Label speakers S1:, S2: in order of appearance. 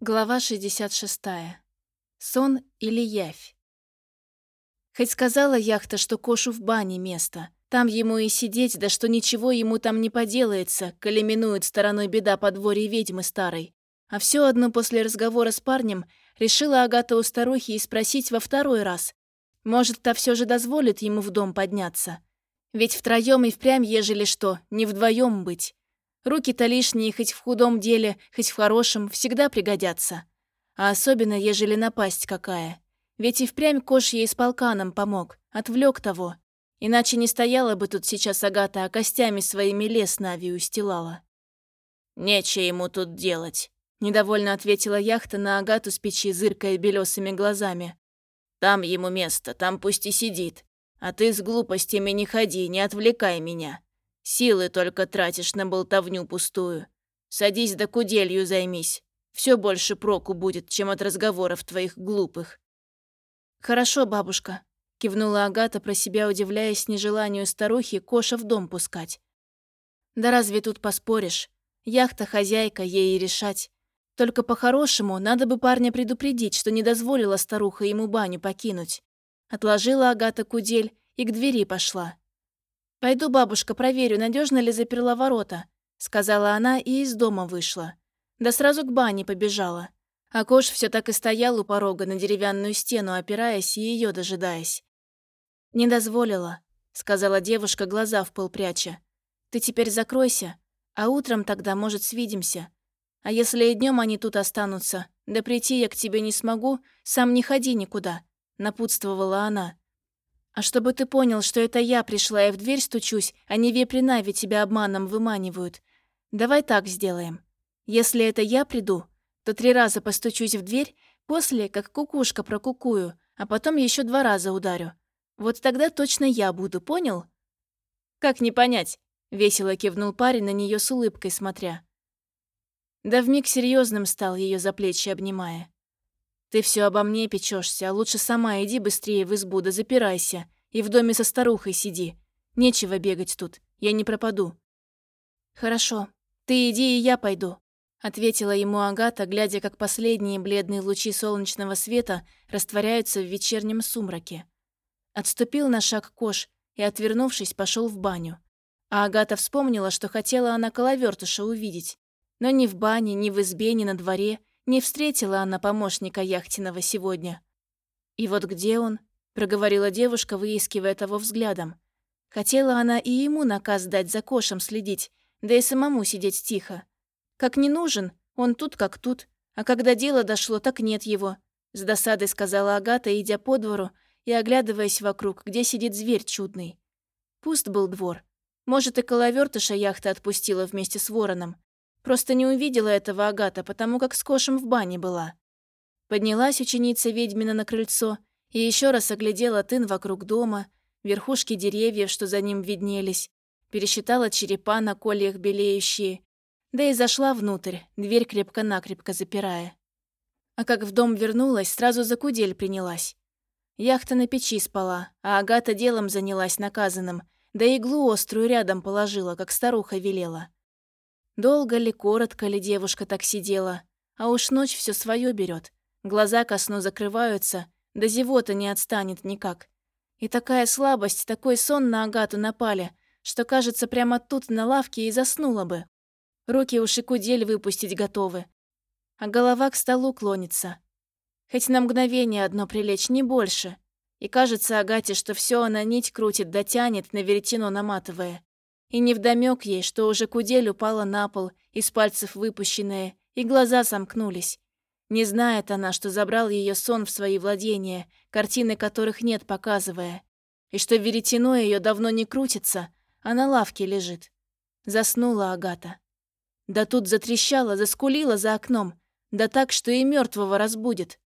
S1: Глава 66. Сон или явь? Хоть сказала яхта, что Кошу в бане место. Там ему и сидеть, да что ничего ему там не поделается, коли минует стороной беда подворья ведьмы старой. А все одно после разговора с парнем решила Агата у старухи и спросить во второй раз. Может, та все же дозволит ему в дом подняться. Ведь втроем и впрямь, ежели что, не вдвоем быть. Руки-то лишние, хоть в худом деле, хоть в хорошем, всегда пригодятся. А особенно, ежели напасть какая. Ведь и впрямь Кош ей с полканом помог, отвлек того. Иначе не стояла бы тут сейчас Агата, а костями своими лес Нави устилала. «Нечего ему тут делать», — недовольно ответила яхта на Агату с печи, зыркая белесыми глазами. «Там ему место, там пусть и сидит. А ты с глупостями не ходи, не отвлекай меня. Силы только тратишь на болтовню пустую. Садись да куделью займись. Все больше проку будет, чем от разговоров твоих глупых». «Хорошо, бабушка», — кивнула Агата, про себя удивляясь нежеланию старухи Коша в дом пускать. «Да разве тут поспоришь? Яхта хозяйка, ей и решать. Только по-хорошему надо бы парня предупредить, что не дозволила старуха ему баню покинуть». Отложила Агата кудель и к двери пошла. «Пойду, бабушка, проверю, надежно ли заперла ворота», — сказала она и из дома вышла. Да сразу к бане побежала. А Кош все так и стоял у порога на деревянную стену, опираясь и ее дожидаясь. «Не дозволила», — сказала девушка, глаза в пол пряча. «Ты теперь закройся, а утром тогда, может, свидимся. А если и днем они тут останутся, да прийти я к тебе не смогу, сам не ходи никуда», — напутствовала она. А чтобы ты понял, что это я пришла и в дверь стучусь, а не вепри Нави тебя обманом выманивают. Давай так сделаем. Если это я приду, то три раза постучусь в дверь, после, как кукушка прокукую, а потом еще два раза ударю. Вот тогда точно я буду, понял? Как не понять? Весело кивнул парень на нее с улыбкой смотря. Да вмиг серьезным стал ее за плечи обнимая. Ты все обо мне печешься, а лучше сама иди быстрее в избу, да запирайся. И в доме со старухой сиди. Нечего бегать тут, я не пропаду». «Хорошо, ты иди, и я пойду», — ответила ему Агата, глядя, как последние бледные лучи солнечного света растворяются в вечернем сумраке. Отступил на шаг Кош и, отвернувшись, пошел в баню. А Агата вспомнила, что хотела она коловертыша увидеть. Но ни в бане, ни в избе, ни на дворе не встретила она помощника Яхтинова сегодня. «И вот где он?» – проговорила девушка, выискивая того взглядом. Хотела она и ему наказ дать за кошем следить, да и самому сидеть тихо. Как не нужен, он тут как тут, а когда дело дошло, так нет его. С досадой сказала Агата, идя по двору и оглядываясь вокруг, где сидит зверь чудный. Пуст был двор. Может, и коловертыша яхта отпустила вместе с вороном. Просто не увидела этого Агата, потому как с Кошем в бане была. Поднялась ученица ведьмина на крыльцо и еще раз оглядела тын вокруг дома, верхушки деревьев, что за ним виднелись, пересчитала черепа на кольях белеющие, да и зашла внутрь, дверь крепко-накрепко запирая. А как в дом вернулась, сразу за кудель принялась. Яхта на печи спала, а Агата делом занялась наказанным, да иглу острую рядом положила, как старуха велела. Долго ли, коротко ли девушка так сидела, а уж ночь все свое берет. Глаза ко сну закрываются, да зевота не отстанет никак. И такая слабость, такой сон на Агату напали, что, кажется, прямо тут на лавке и заснула бы. Руки уж и кудель выпустить готовы. А голова к столу клонится. Хоть на мгновение одно прилечь, не больше. И кажется Агате, что все она нить крутит, дотянет, на веретено наматывая. И невдомёк ей, что уже кудель упала на пол, из пальцев выпущенная, и глаза сомкнулись. Не знает она, что забрал ее сон в свои владения, картины которых нет показывая, и что веретено ее давно не крутится, а на лавке лежит. Заснула Агата. Да тут затрещала, заскулила за окном, да так, что и мертвого разбудит.